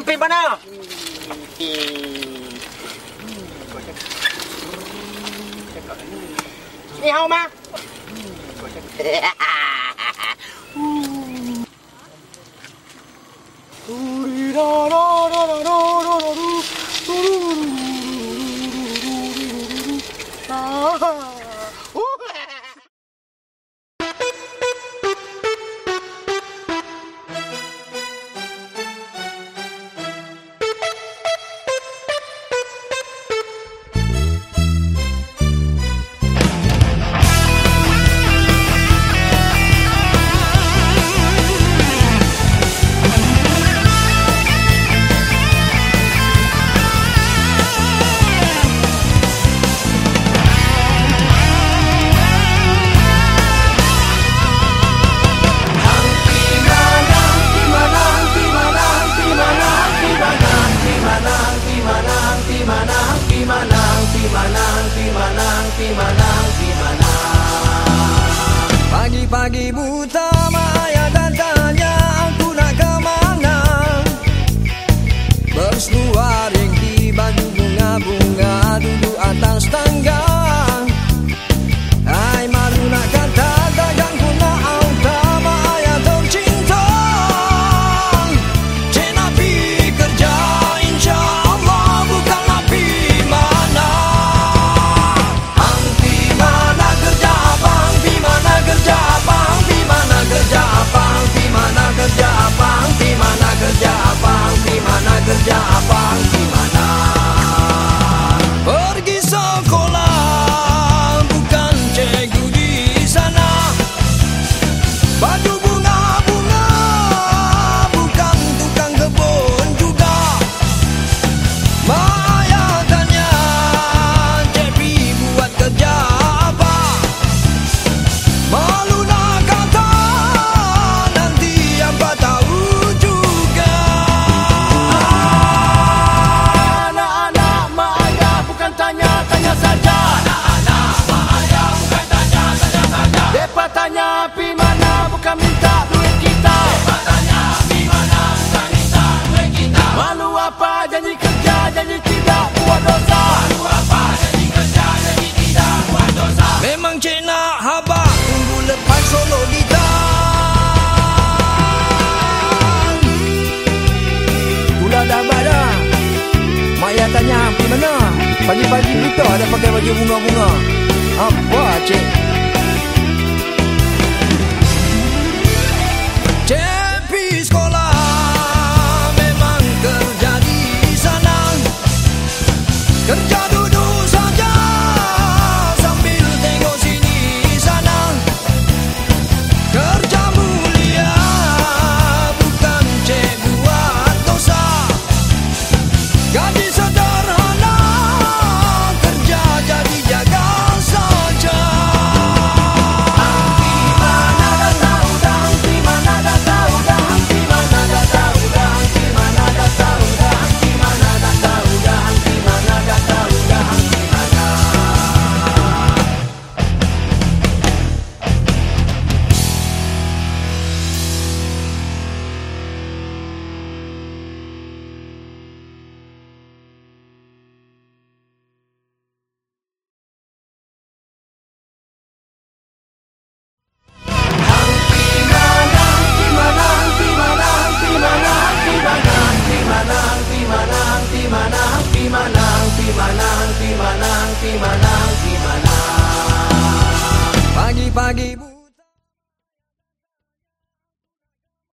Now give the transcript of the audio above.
un pin banana. Đi hông ma. Ah. Pagi-pagi buta Maya dan tanya aku nak ke mana? Berseluaring di baju bunga-bunga Duduk atas tangga tanya pi mana bukan minta duit kita. Depa tanya pi mana bukan minta duit kita. Malu apa janji kerja, janji tidak buat dosa. Malu apa janji kerja, janji tidak buat dosa. Memang cik nak habak Tunggu lepas solo gitar Pula dah abad dah Maya tanya pergi mana Pagi-pagi buta ada pakai baju bunga-bunga Apa Cik